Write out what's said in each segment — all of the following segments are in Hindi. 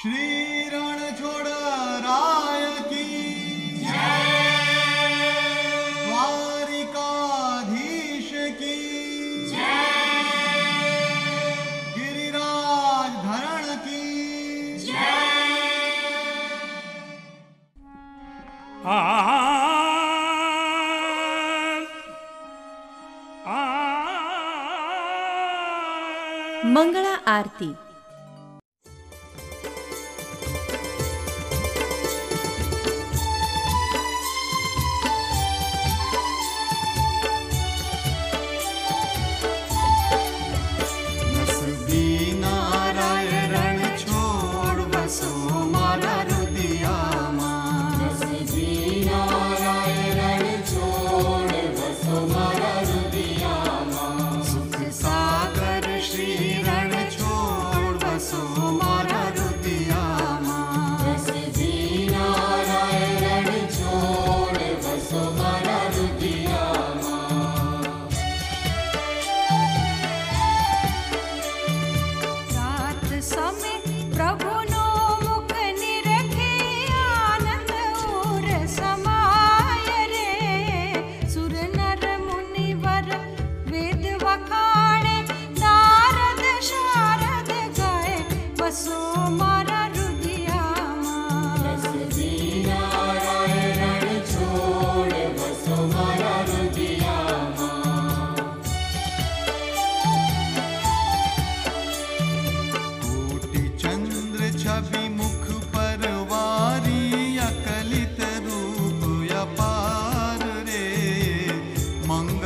श्री रण छोड़ राय की द्वारिकाधीश की गिरिराज धरण की आ मंगला आरती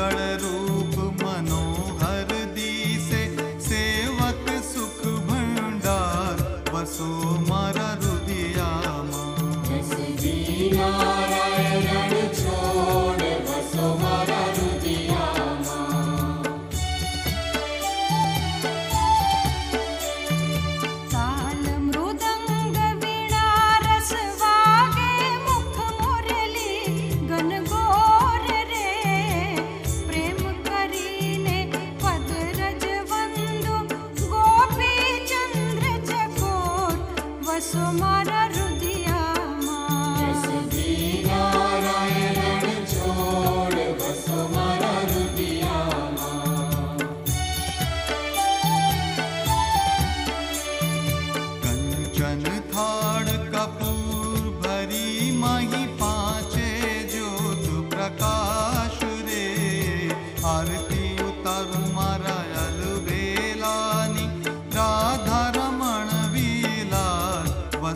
ಗಳರು তোমার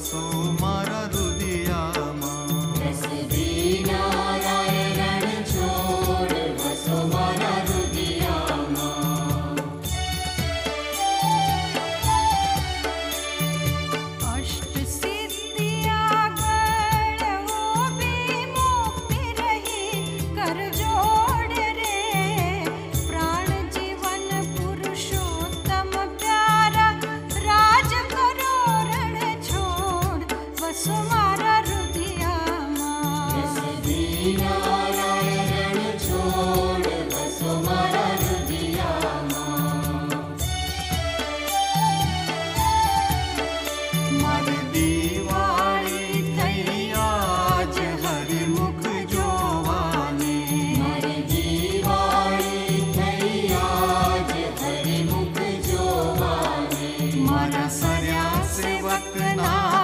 soul. ना